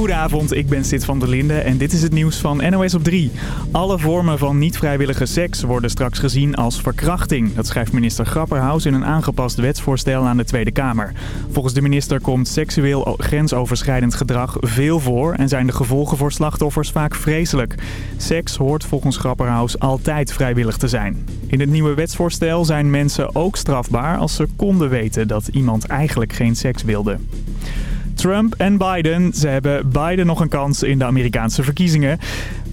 Goedenavond, ik ben Sid van der Linde en dit is het nieuws van NOS op 3. Alle vormen van niet-vrijwillige seks worden straks gezien als verkrachting. Dat schrijft minister Grapperhaus in een aangepast wetsvoorstel aan de Tweede Kamer. Volgens de minister komt seksueel grensoverschrijdend gedrag veel voor... en zijn de gevolgen voor slachtoffers vaak vreselijk. Seks hoort volgens Grapperhaus altijd vrijwillig te zijn. In het nieuwe wetsvoorstel zijn mensen ook strafbaar als ze konden weten dat iemand eigenlijk geen seks wilde. Trump en Biden, ze hebben beide nog een kans in de Amerikaanse verkiezingen.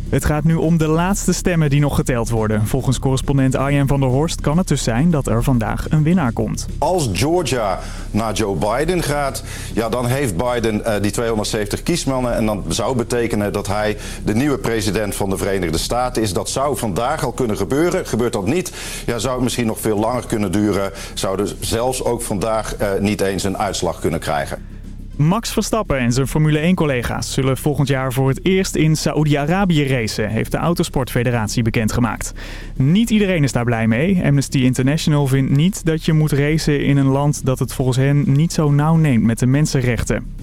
Het gaat nu om de laatste stemmen die nog geteld worden. Volgens correspondent Arjen van der Horst kan het dus zijn dat er vandaag een winnaar komt. Als Georgia naar Joe Biden gaat, ja, dan heeft Biden uh, die 270 kiesmannen. En dan zou betekenen dat hij de nieuwe president van de Verenigde Staten is. Dat zou vandaag al kunnen gebeuren. Gebeurt dat niet, ja, zou het misschien nog veel langer kunnen duren. Zouden zelfs ook vandaag uh, niet eens een uitslag kunnen krijgen. Max Verstappen en zijn Formule 1-collega's zullen volgend jaar voor het eerst in Saoedi-Arabië racen, heeft de Autosportfederatie bekendgemaakt. Niet iedereen is daar blij mee. Amnesty International vindt niet dat je moet racen in een land dat het volgens hen niet zo nauw neemt met de mensenrechten.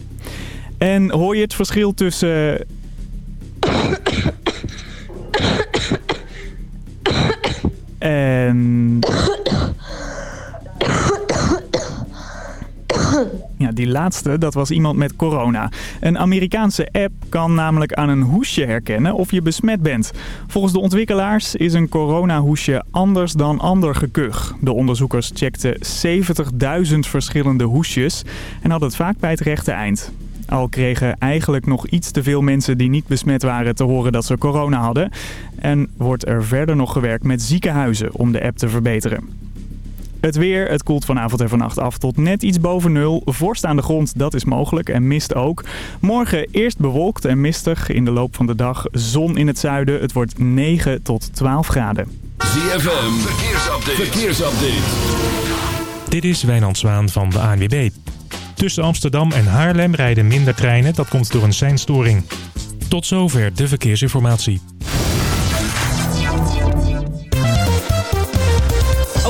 En hoor je het verschil tussen... en... Die laatste, dat was iemand met corona. Een Amerikaanse app kan namelijk aan een hoesje herkennen of je besmet bent. Volgens de ontwikkelaars is een coronahoesje anders dan ander gekuch. De onderzoekers checkten 70.000 verschillende hoesjes en hadden het vaak bij het rechte eind. Al kregen eigenlijk nog iets te veel mensen die niet besmet waren te horen dat ze corona hadden. En wordt er verder nog gewerkt met ziekenhuizen om de app te verbeteren. Het weer, het koelt vanavond en vannacht af tot net iets boven nul. Vorst aan de grond, dat is mogelijk en mist ook. Morgen eerst bewolkt en mistig. In de loop van de dag zon in het zuiden. Het wordt 9 tot 12 graden. ZFM, verkeersupdate. verkeersupdate. Dit is Wijnand Zwaan van de ANWB. Tussen Amsterdam en Haarlem rijden minder treinen. Dat komt door een seinstoring. Tot zover de verkeersinformatie.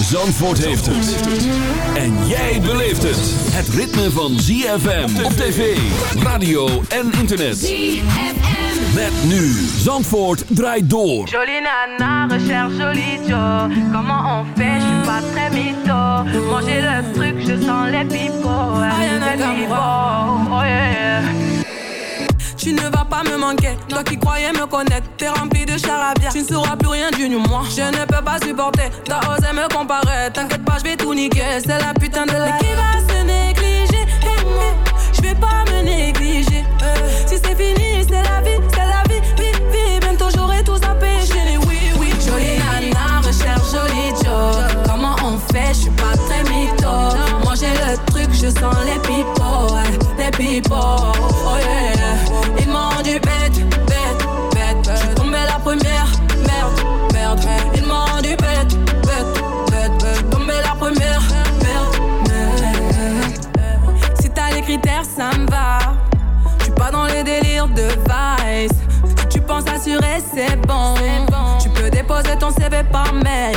Zandvoort heeft het. En jij beleeft het. Het ritme van ZFM op tv, radio en internet. ZFM. Met nu. Zandvoort draait door. Jolie nana, recherche jolie Joe. Comment on fait, je suis pas très mytho. Manger le truc, je sens les pipots. Les pipots, oh yeah. Tu ne vas pas me manquer, toi qui croyais me connaître, t'es rempli de charabia. Tu ne sauras plus rien du nu moi. Je ne peux pas supporter, t'as osé me comparer. T'inquiète pas, je vais tout niquer, c'est la putain de la. Mais qui va se négliger? Hey, Je vais pas me négliger. Euh, si c'est fini, c'est la vie, c'est la vie, vie, vie. Bientôt j'aurai tout zappé. Chérie, oui, oui. Jolie nana, recherche jolie Joe. Comment on fait, je suis pas très mytho. Manger le truc, je sens les ouais, les pipots, c'est bon. Tu peux déposer ton CV par mail.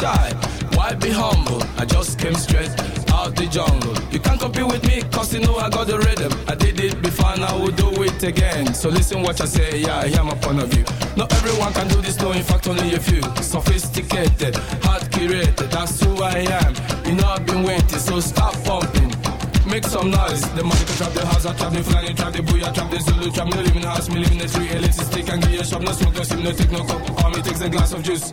Shy? Why be humble? I just came straight out the jungle. You can't compete with me, cause you know I got the rhythm. I did it before and I will do it again. So listen what I say, yeah, I hear my point of view. Not everyone can do this, no, in fact, only a few. Sophisticated, hard curated, that's who I am. You know I've been waiting, so stop pumping. Make some noise. The money can trap the house, I trap the flying, trap the booyah, trap the Zulu, trap no living house, me living the street, little stick and give you shop, no smoke, no sim, no take no cup. All me takes a glass of juice.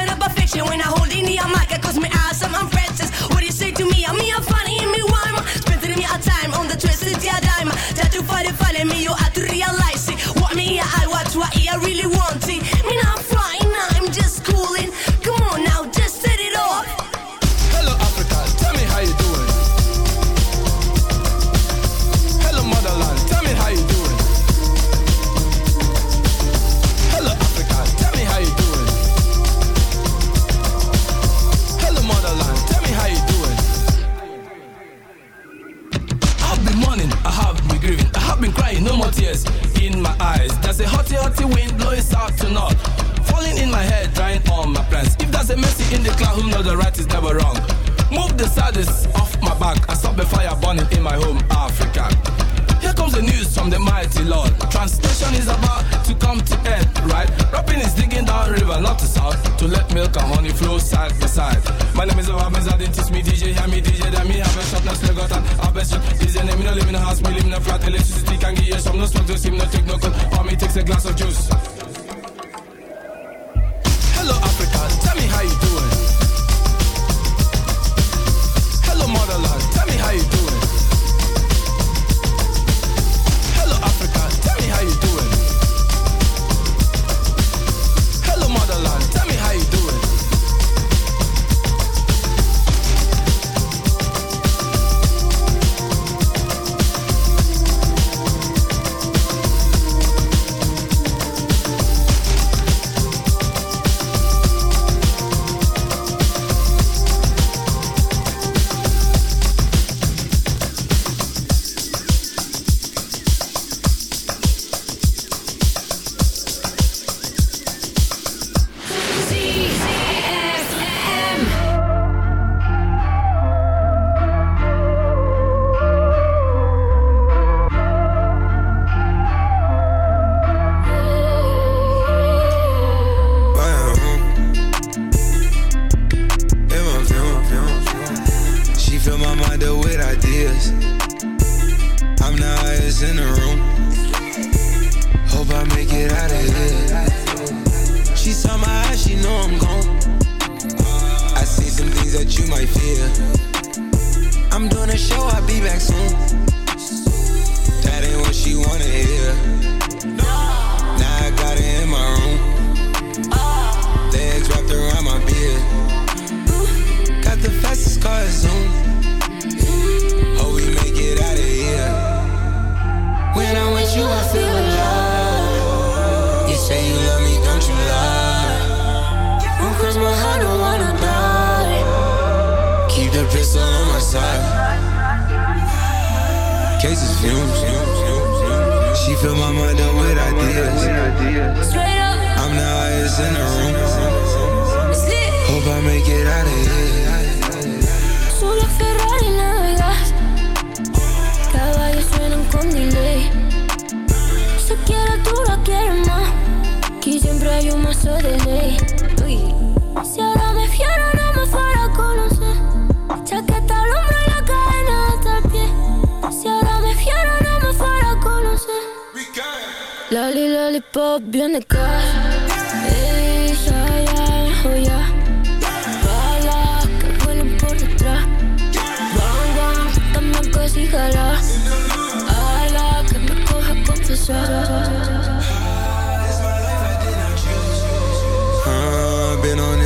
up a fiction. When I hold in the mic, cause me awesome, I'm Francis. What do you say to me? I'm me, I'm funny, and me rhyme. Spending me a time on the twisted yeah dime. That you find it funny, me, you have to realize it. What me, I watch, what I really want it. Me not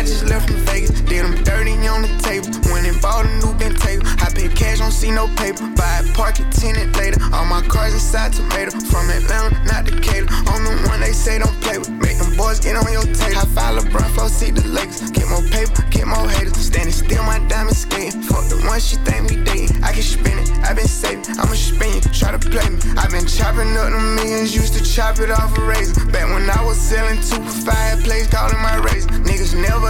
I just left from Vegas, did them dirty on the table. Went and bought a new bent table. I paid cash, don't see no paper. Buy a park it, tenant later. All my cars inside tomato. From Atlanta, not Decatur. On the one they say don't play with. Make them boys get on your tape. High five LeBron, flow, see the Lakers. Get more paper, get more haters. Standing still, my diamond skating. Fuck the one she think we dating. I can spin it, I been saving. I'ma spin you, try to play me. I been chopping up the millions, used to chop it off a razor. Back when I was selling two for five, place calling my razor. Niggas never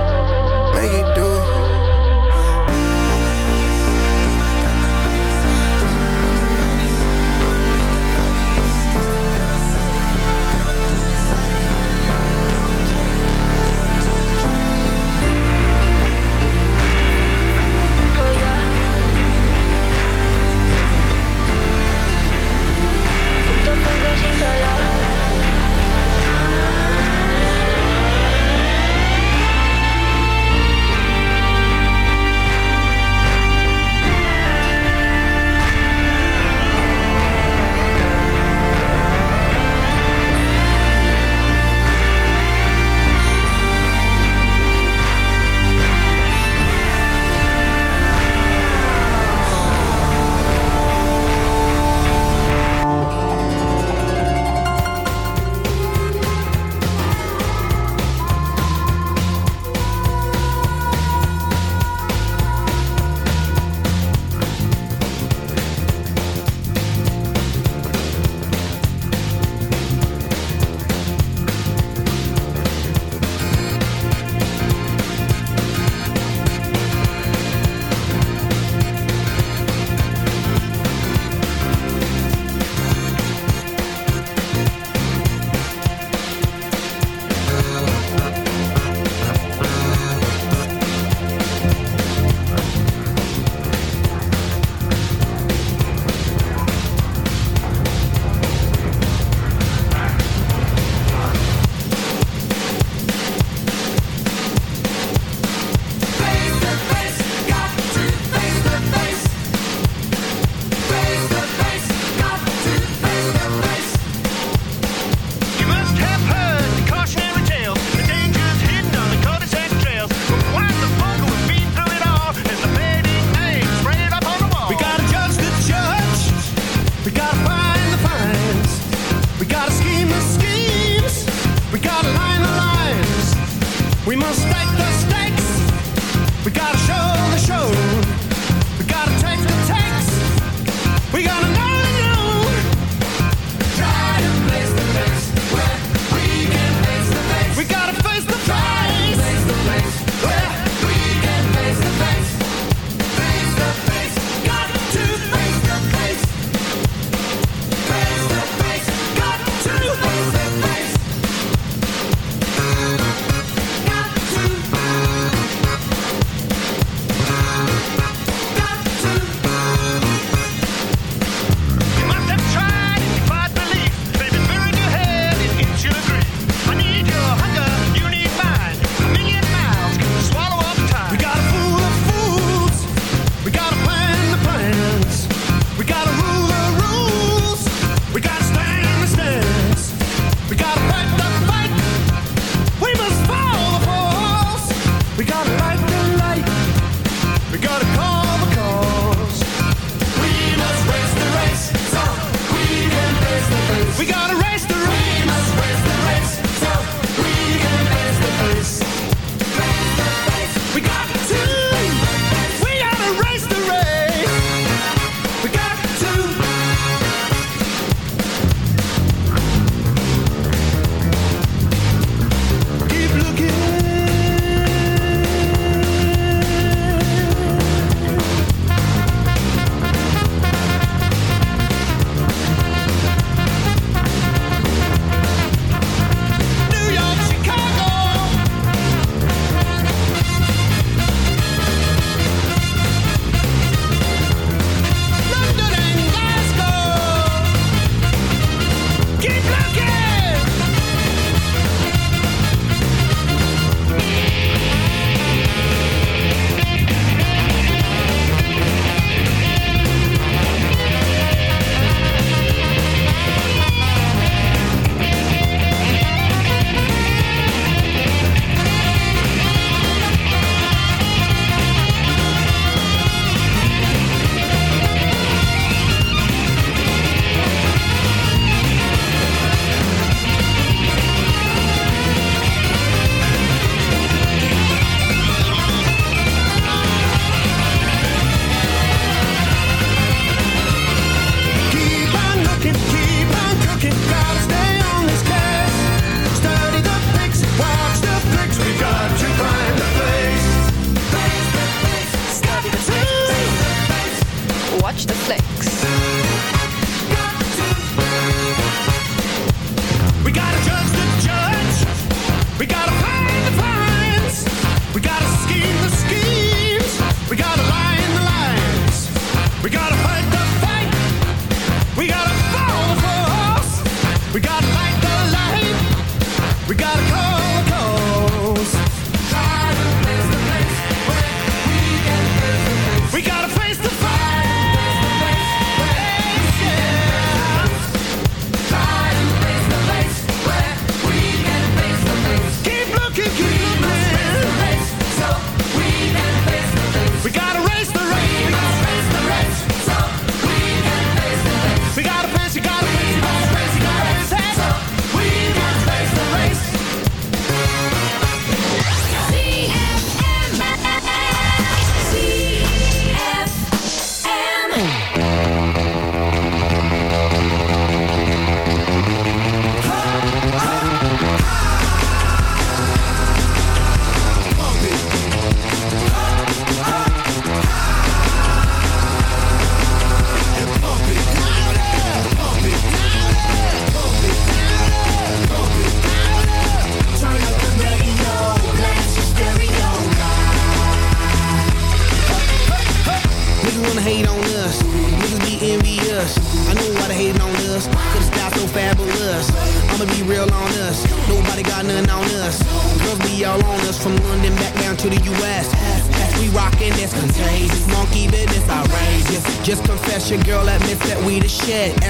shit.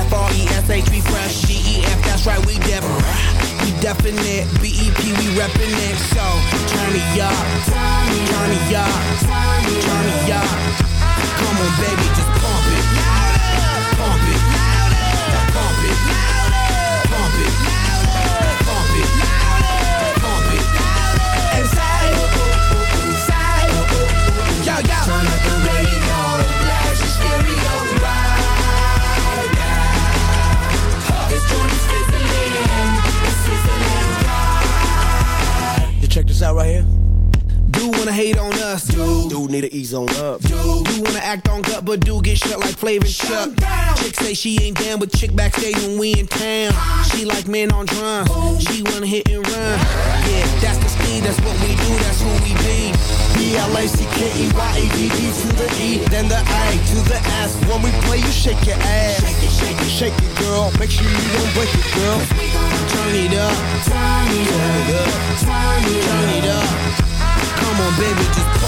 Say she ain't down, but chick backstage when we in town. She like men on drum. She wanna hit and run. Yeah, that's the speed. That's what we do. That's who we be. B L A C K E Y A D D to the E, then the A to the S. When we play, you shake your ass. Shake it, shake it, shake it, girl. Make sure you don't break it, girl. Turn it up, turn it up, turn it up, turn it up. Come on, baby, just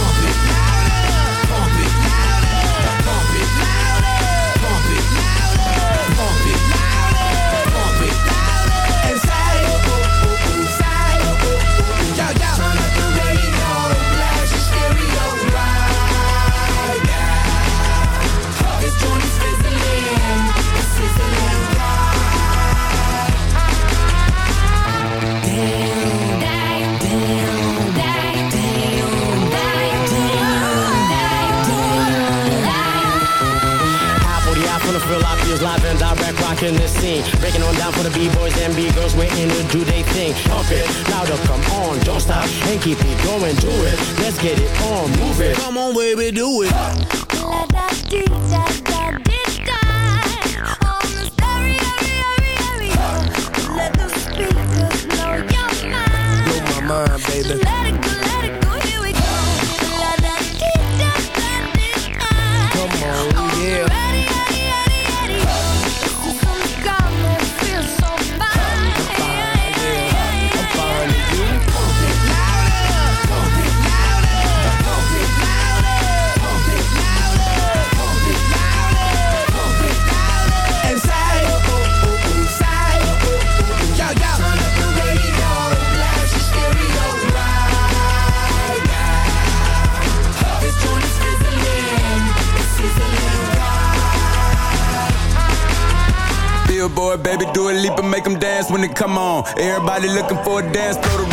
come on. Everybody looking for a dance floor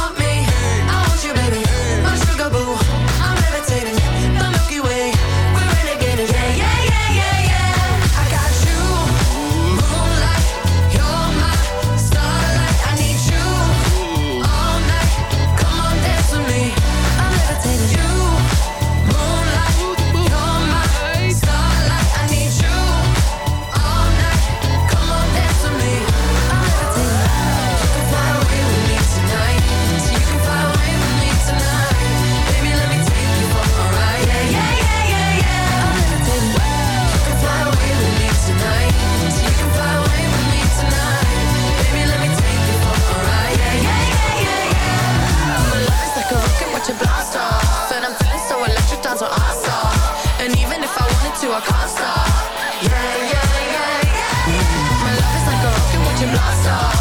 To, I can't. Yeah, yeah, yeah, yeah. My love is like a rocket, watch blast off.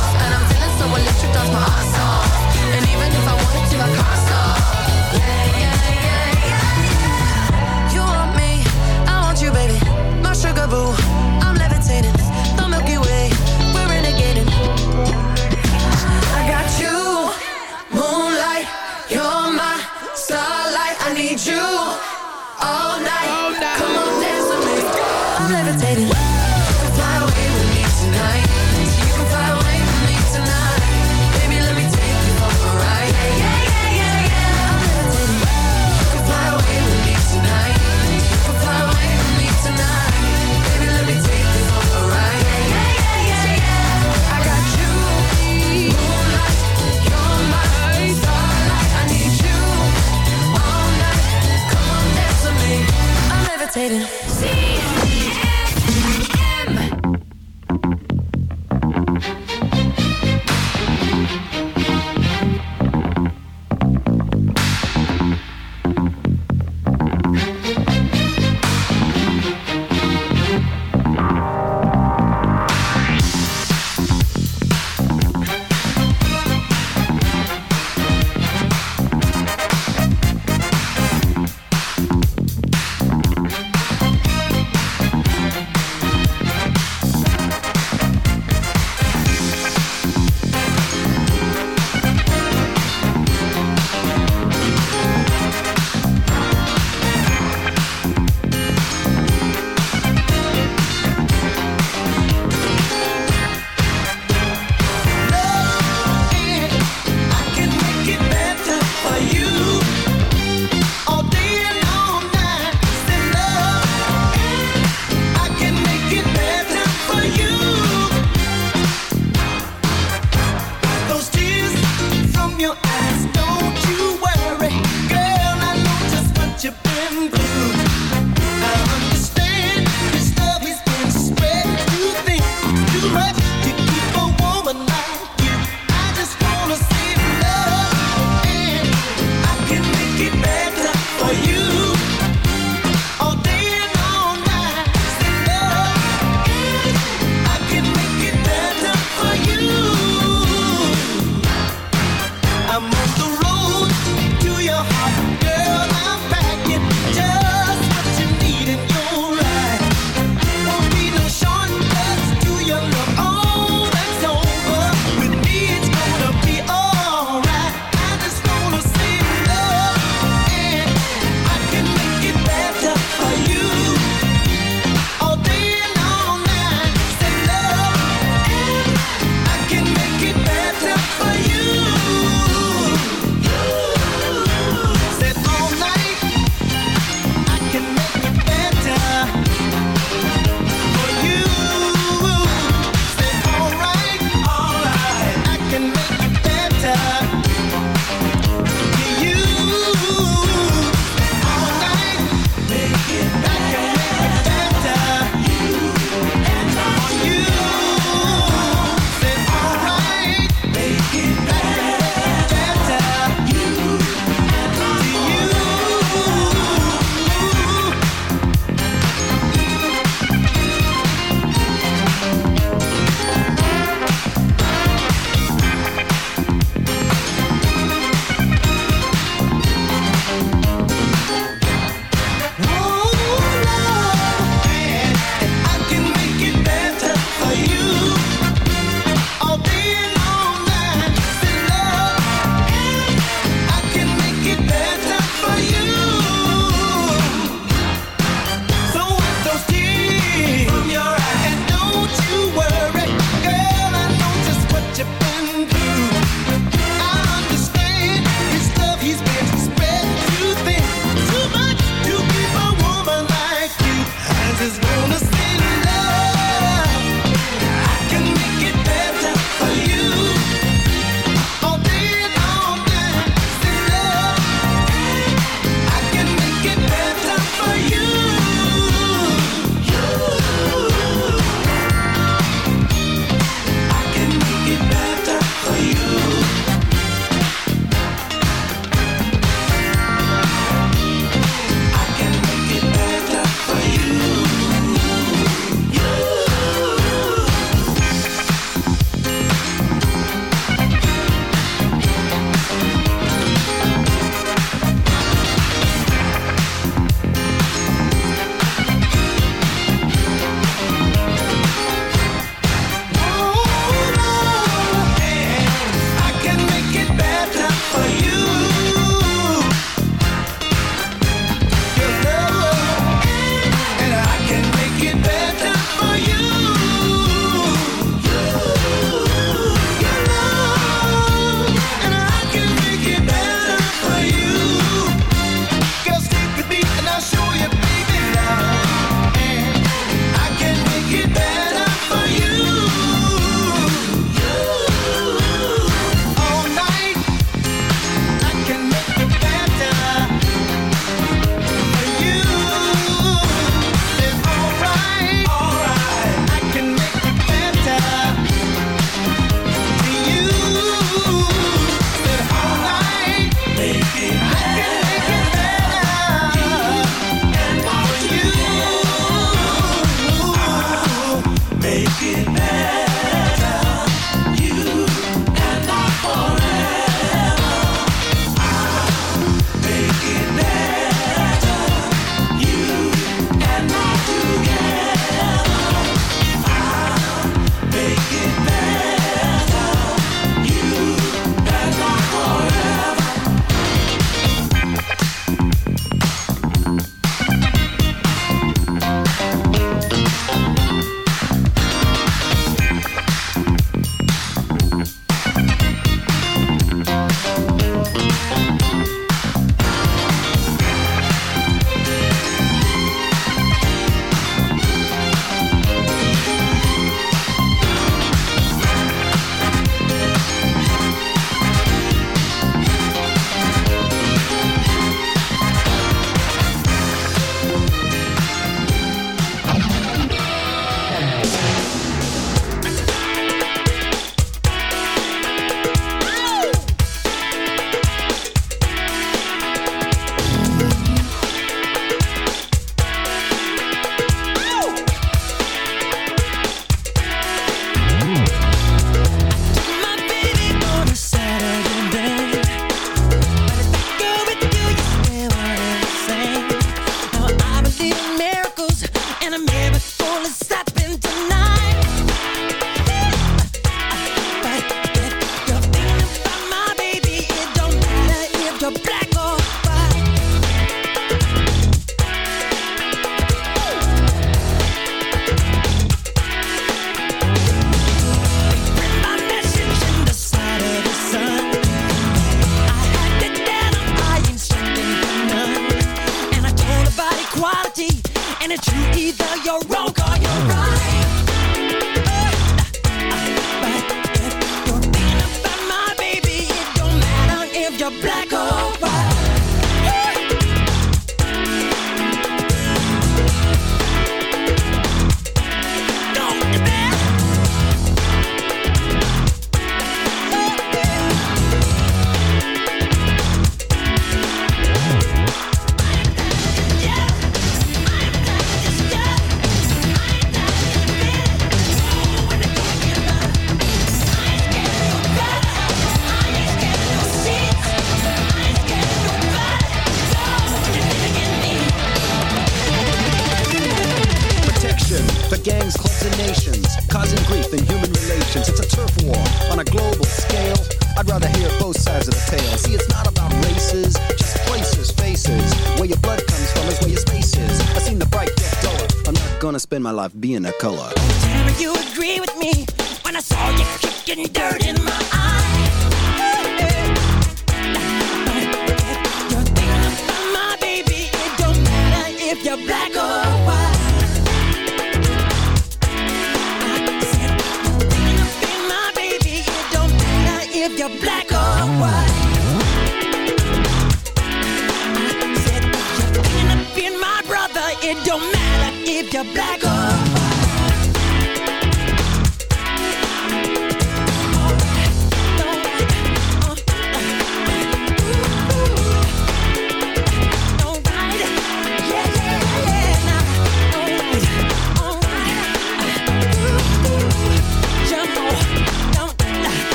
In my life being a color.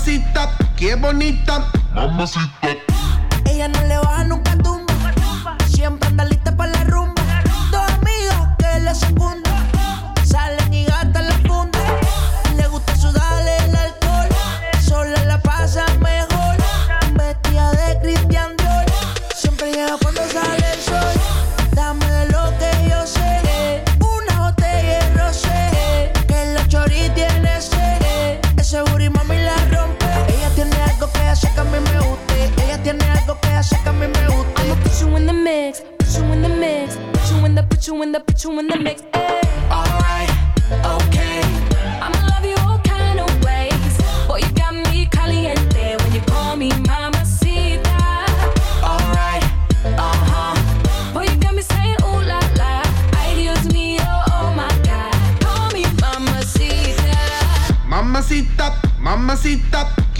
mamacita, qué bonita. Mamacita.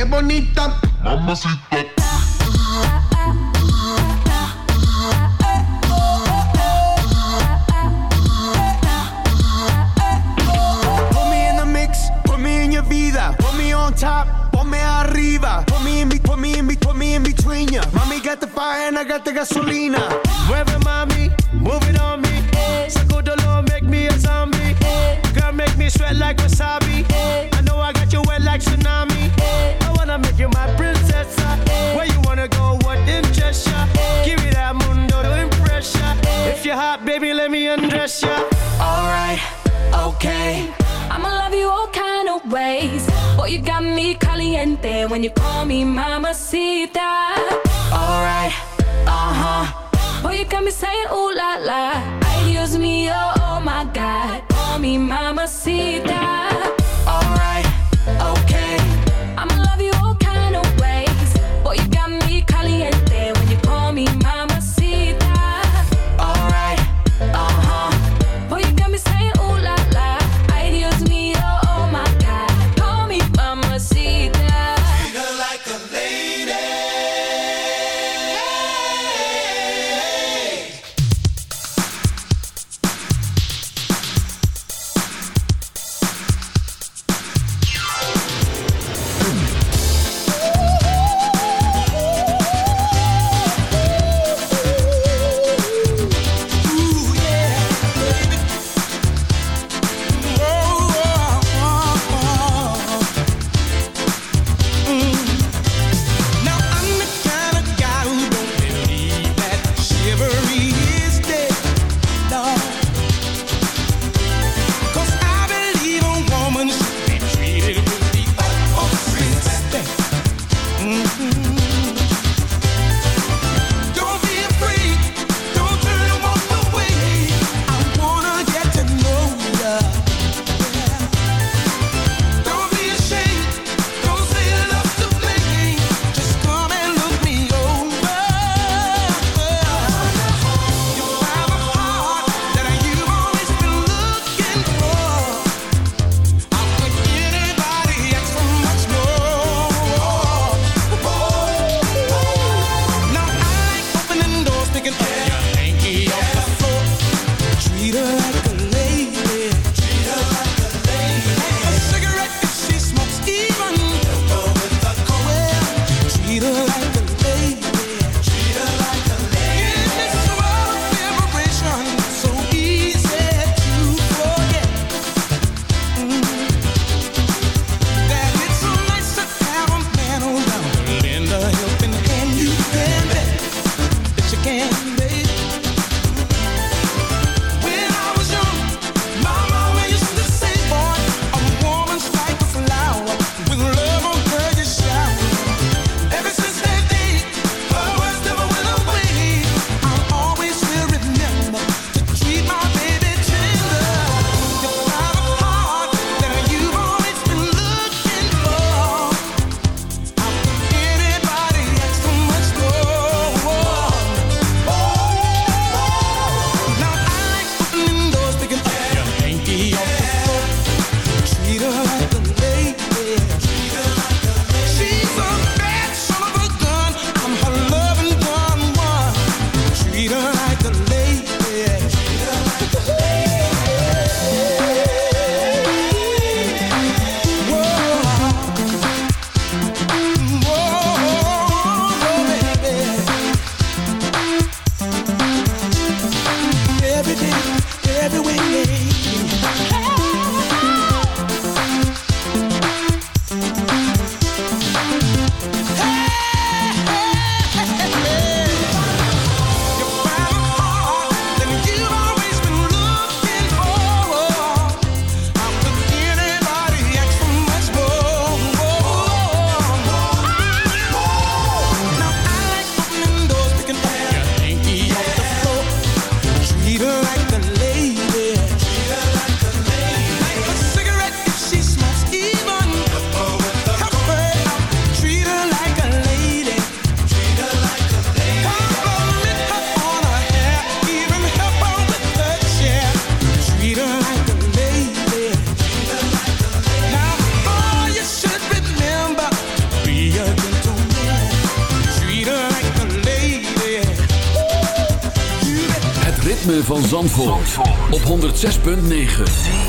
qué bonita. Mamacita. vida. Put me on top, ponme arriba. Put me in, put me in, put me in between ya. Mami got the fire and I got the gasolina. Mueve mami when you call me mamacita. Alright, uh huh. Boy, you got me saying ooh la la. Ay, Dios mío, oh, oh my God. Call me mamacita. 6.9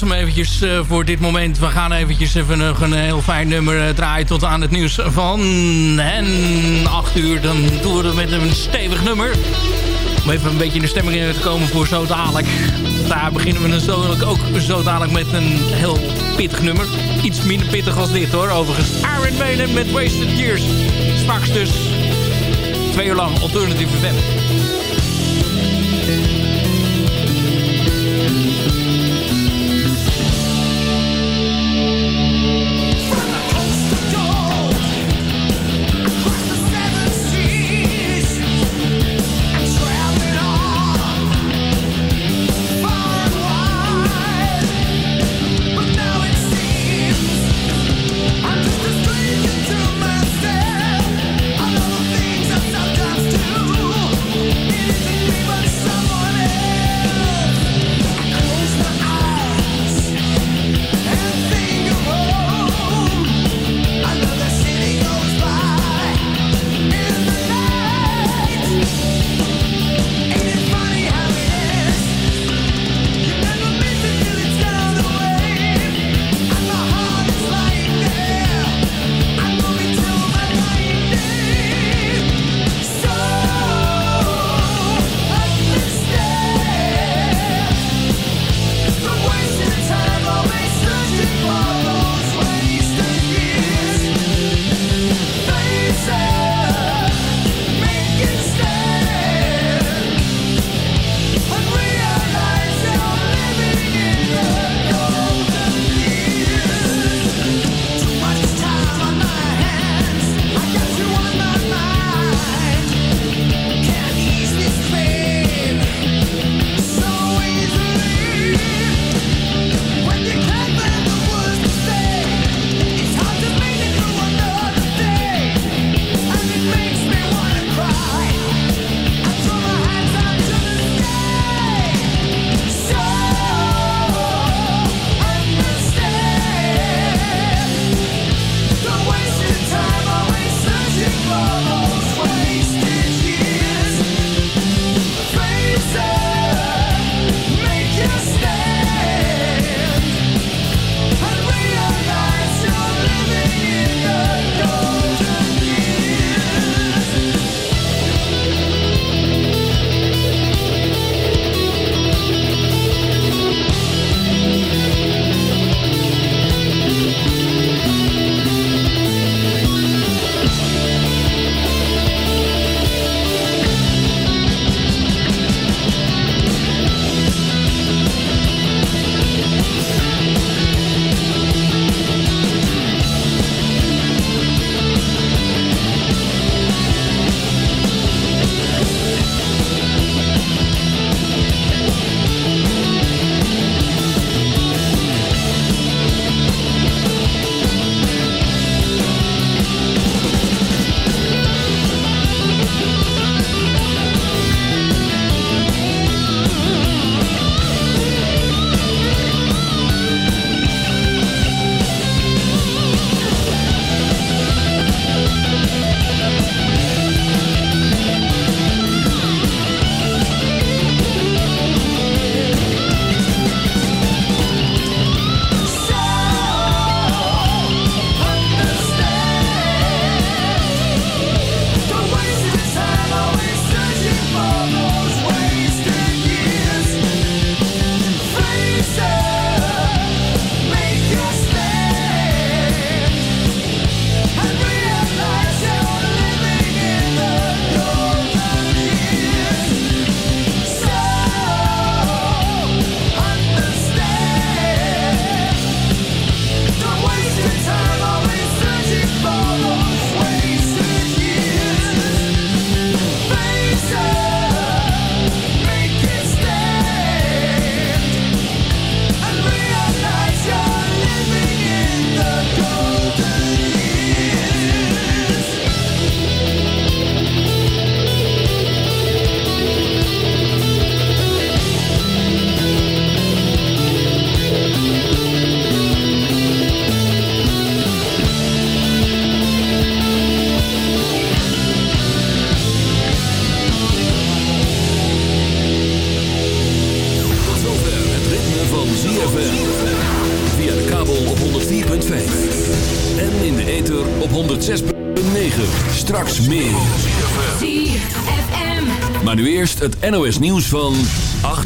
was hem eventjes uh, voor dit moment. We gaan eventjes even nog een heel fijn nummer uh, draaien tot aan het nieuws van en 8 uur. Dan doen we met een stevig nummer. Om even een beetje in de stemming te komen voor zo dadelijk. Daar beginnen we natuurlijk ook zo dadelijk met een heel pittig nummer. Iets minder pittig als dit hoor. Overigens Iron Maiden met Wasted Years. Straks dus twee uur lang Alternative FM. NOS nieuws van...